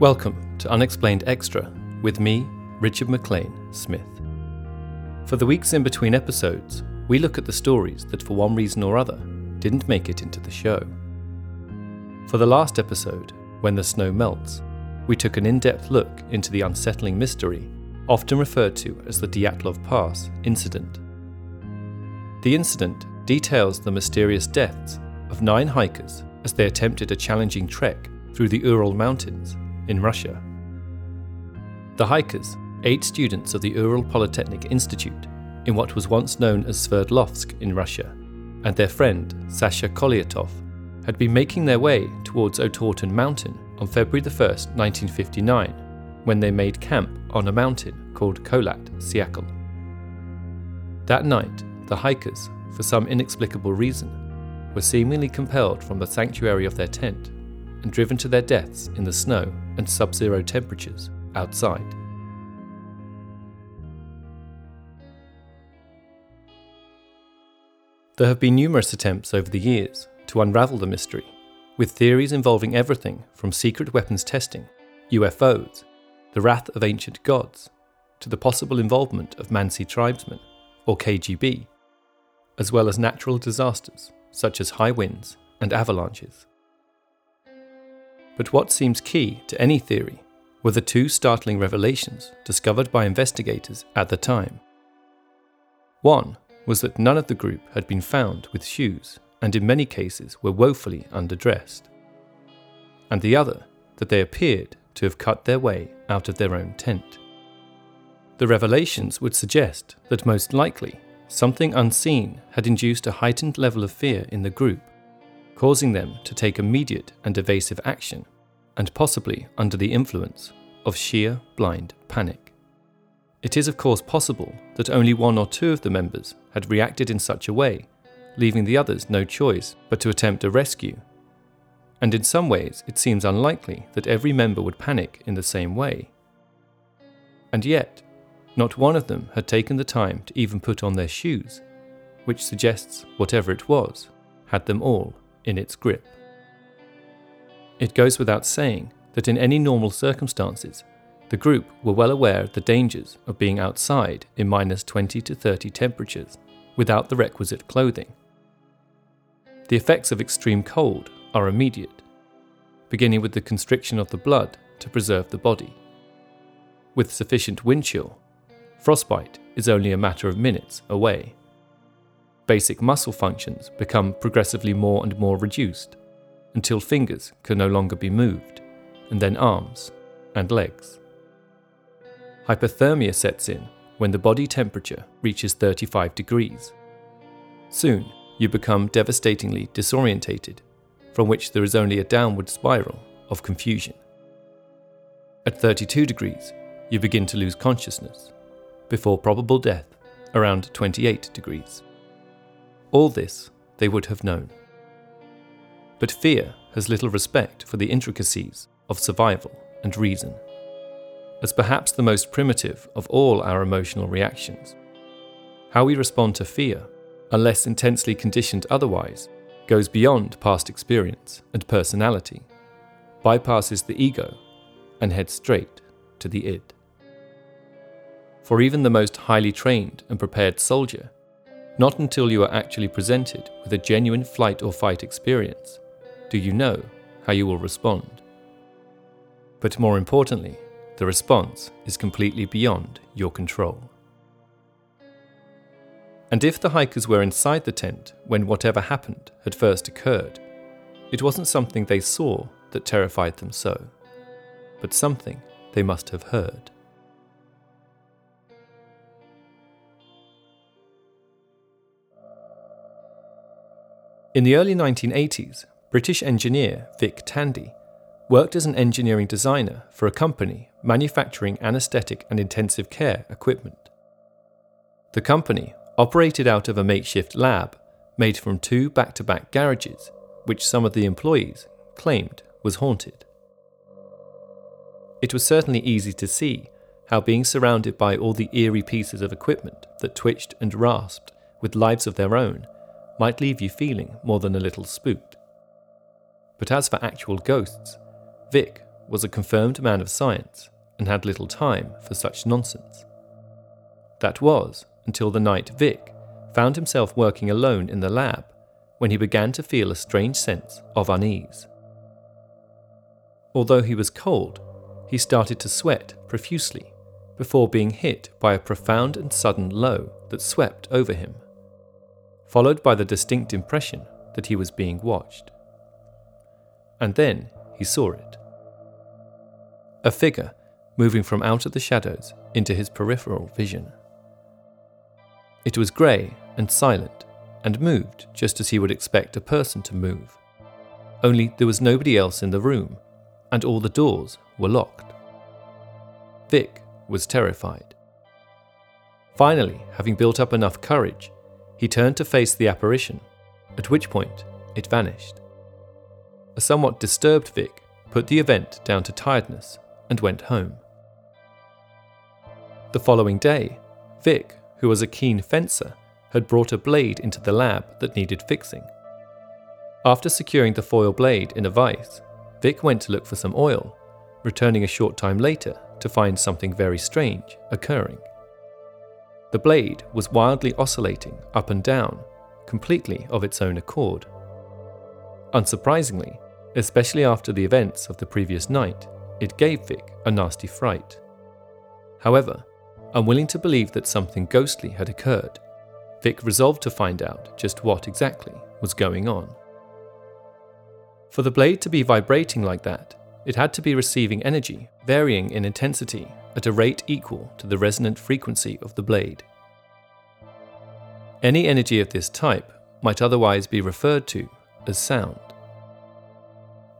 Welcome to Unexplained Extra with me, Richard McLean Smith. For the weeks in between episodes, we look at the stories that, for one reason or other, didn't make it into the show. For the last episode, When the Snow Melts, we took an in depth look into the unsettling mystery, often referred to as the Dyatlov Pass incident. The incident details the mysterious deaths of nine hikers as they attempted a challenging trek through the Ural Mountains in Russia. The hikers, eight students of the Ural Polytechnic Institute in what was once known as Sverdlovsk in Russia, and their friend Sasha Kolyatov had been making their way towards Otorten Mountain on February 1, 1959, when they made camp on a mountain called Kholat Syakhl. That night, the hikers, for some inexplicable reason, were seemingly compelled from the sanctuary of their tent and driven to their deaths in the snow and sub zero temperatures outside. There have been numerous attempts over the years to unravel the mystery, with theories involving everything from secret weapons testing, UFOs, the wrath of ancient gods, to the possible involvement of Mansi tribesmen, or KGB, as well as natural disasters such as high winds and avalanches. But what seems key to any theory were the two startling revelations discovered by investigators at the time. One was that none of the group had been found with shoes and in many cases were woefully underdressed. And the other, that they appeared to have cut their way out of their own tent. The revelations would suggest that most likely something unseen had induced a heightened level of fear in the group, causing them to take immediate and evasive action, and possibly under the influence of sheer blind panic. It is, of course, possible that only one or two of the members had reacted in such a way, leaving the others no choice but to attempt a rescue. And in some ways, it seems unlikely that every member would panic in the same way. And yet, not one of them had taken the time to even put on their shoes, which suggests whatever it was had them all in its grip. It goes without saying that in any normal circumstances, the group were well aware of the dangers of being outside in minus 20 to 30 temperatures without the requisite clothing. The effects of extreme cold are immediate, beginning with the constriction of the blood to preserve the body. With sufficient wind chill, frostbite is only a matter of minutes away. Basic muscle functions become progressively more and more reduced until fingers can no longer be moved, and then arms and legs. Hypothermia sets in when the body temperature reaches 35 degrees. Soon, you become devastatingly disorientated, from which there is only a downward spiral of confusion. At 32 degrees, you begin to lose consciousness before probable death around 28 degrees. All this they would have known. But fear has little respect for the intricacies of survival and reason. As perhaps the most primitive of all our emotional reactions, how we respond to fear, unless intensely conditioned otherwise, goes beyond past experience and personality, bypasses the ego, and heads straight to the id. For even the most highly trained and prepared soldier, not until you are actually presented with a genuine flight or fight experience do you know how you will respond. But more importantly, the response is completely beyond your control. And if the hikers were inside the tent when whatever happened had first occurred, it wasn't something they saw that terrified them so, but something they must have heard. In the early 1980s, British engineer Vic Tandy worked as an engineering designer for a company manufacturing anaesthetic and intensive care equipment. The company operated out of a makeshift lab made from two back to back garages, which some of the employees claimed was haunted. It was certainly easy to see how being surrounded by all the eerie pieces of equipment that twitched and rasped with lives of their own might leave you feeling more than a little spooked. But as for actual ghosts, Vic was a confirmed man of science and had little time for such nonsense. That was until the night Vic found himself working alone in the lab when he began to feel a strange sense of unease. Although he was cold, he started to sweat profusely before being hit by a profound and sudden low that swept over him, followed by the distinct impression that he was being watched. And then he saw it. A figure moving from out of the shadows into his peripheral vision. It was grey and silent, and moved just as he would expect a person to move. Only there was nobody else in the room, and all the doors were locked. Vic was terrified. Finally, having built up enough courage, he turned to face the apparition, at which point it vanished. A somewhat disturbed Vic put the event down to tiredness and went home. The following day, Vic, who was a keen fencer, had brought a blade into the lab that needed fixing. After securing the foil blade in a vise, Vic went to look for some oil, returning a short time later to find something very strange occurring. The blade was wildly oscillating up and down, completely of its own accord. Unsurprisingly, especially after the events of the previous night, it gave Vic a nasty fright. However, unwilling to believe that something ghostly had occurred, Vic resolved to find out just what exactly was going on. For the blade to be vibrating like that, it had to be receiving energy varying in intensity at a rate equal to the resonant frequency of the blade. Any energy of this type might otherwise be referred to as sound.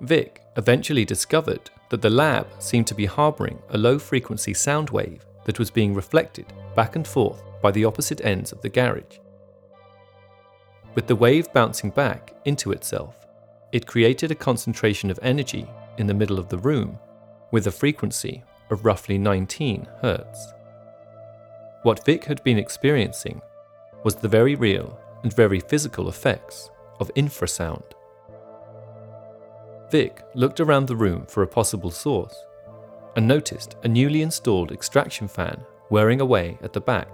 Vic eventually discovered that the lab seemed to be harboring a low frequency sound wave that was being reflected back and forth by the opposite ends of the garage. With the wave bouncing back into itself, it created a concentration of energy in the middle of the room with a frequency of roughly 19 Hz. What Vic had been experiencing was the very real and very physical effects of infrasound. Vic looked around the room for a possible source and noticed a newly installed extraction fan whirring away at the back.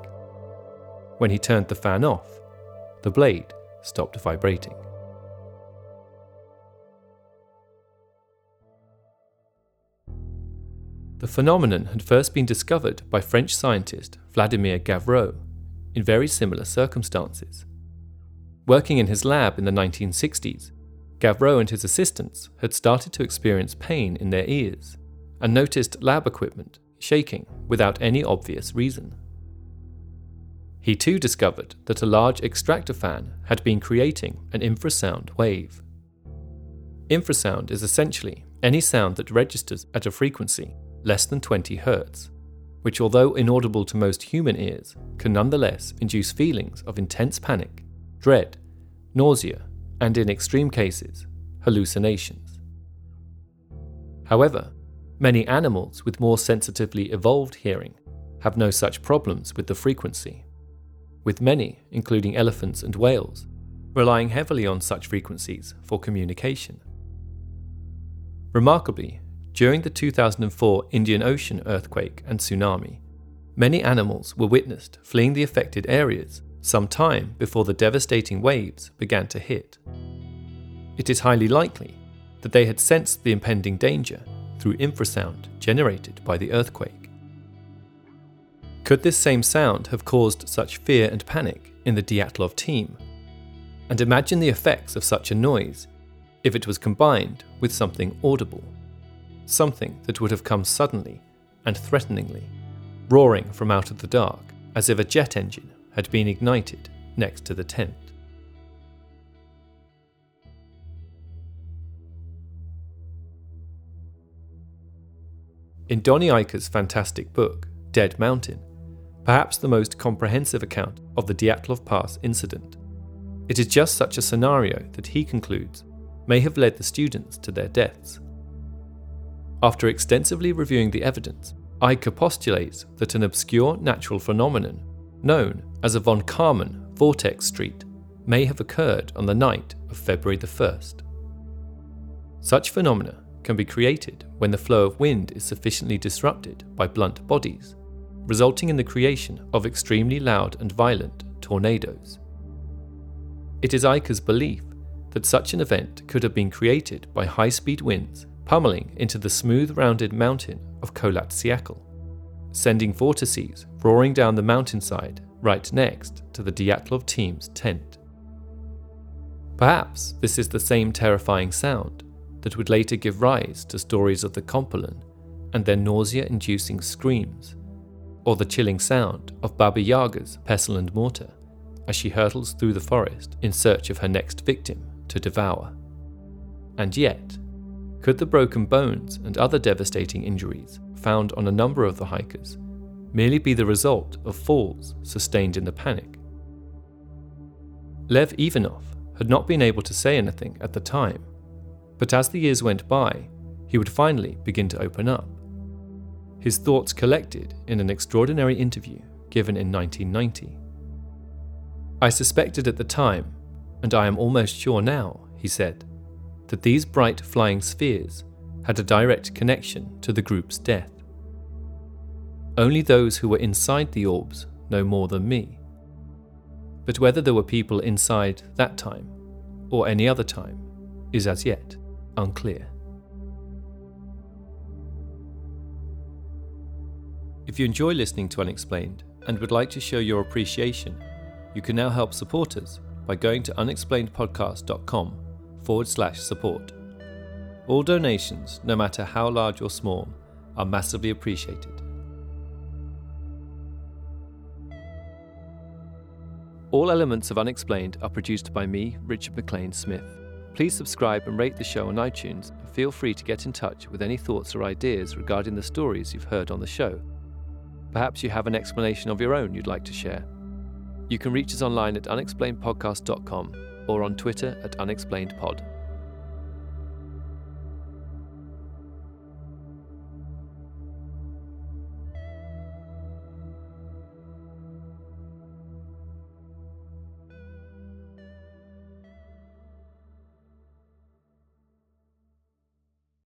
When he turned the fan off, the blade stopped vibrating. The phenomenon had first been discovered by French scientist Vladimir Gavreau in very similar circumstances. Working in his lab in the 1960s, Gavreau and his assistants had started to experience pain in their ears and noticed lab equipment shaking without any obvious reason. He too discovered that a large extractor fan had been creating an infrasound wave. Infrasound is essentially any sound that registers at a frequency less than 20 Hz, which, although inaudible to most human ears, can nonetheless induce feelings of intense panic, dread, nausea, and in extreme cases, hallucinations. However, many animals with more sensitively evolved hearing have no such problems with the frequency, with many, including elephants and whales, relying heavily on such frequencies for communication. Remarkably, during the 2004 Indian Ocean earthquake and tsunami, many animals were witnessed fleeing the affected areas some time before the devastating waves began to hit. It is highly likely that they had sensed the impending danger through infrasound generated by the earthquake. Could this same sound have caused such fear and panic in the Dyatlov team? And imagine the effects of such a noise if it was combined with something audible something that would have come suddenly and threateningly, roaring from out of the dark as if a jet engine had been ignited next to the tent. In Donnie Eichar's fantastic book, Dead Mountain, perhaps the most comprehensive account of the Dyatlov Pass incident, it is just such a scenario that he concludes may have led the students to their deaths. After extensively reviewing the evidence, Eichar postulates that an obscure natural phenomenon, known as a von Karman vortex street, may have occurred on the night of February the 1st. Such phenomena can be created when the flow of wind is sufficiently disrupted by blunt bodies, resulting in the creation of extremely loud and violent tornadoes. It is Eichar's belief that such an event could have been created by high speed winds pummeling into the smooth rounded mountain of Kholat Syakhl, sending vortices roaring down the mountainside right next to the Dyatlov team's tent. Perhaps this is the same terrifying sound that would later give rise to stories of the Kompellen and their nausea inducing screams, or the chilling sound of Baba Yaga's pestle and mortar as she hurtles through the forest in search of her next victim to devour. And yet, could the broken bones and other devastating injuries found on a number of the hikers merely be the result of falls sustained in the panic? Lev Ivanov had not been able to say anything at the time, but as the years went by, he would finally begin to open up. His thoughts collected in an extraordinary interview given in 1990. I suspected at the time, and I am almost sure now, he said, that these bright flying spheres had a direct connection to the group's death. Only those who were inside the orbs know more than me. But whether there were people inside that time, or any other time, is as yet unclear. If you enjoy listening to Unexplained and would like to show your appreciation, you can now help support us by going to unexplainedpodcast.com forward slash support. All donations, no matter how large or small, are massively appreciated. All elements of Unexplained are produced by me, Richard McLean Smith. Please subscribe and rate the show on iTunes and feel free to get in touch with any thoughts or ideas regarding the stories you've heard on the show. Perhaps you have an explanation of your own you'd like to share. You can reach us online at unexplainedpodcast.com or on Twitter at unexplainedpod.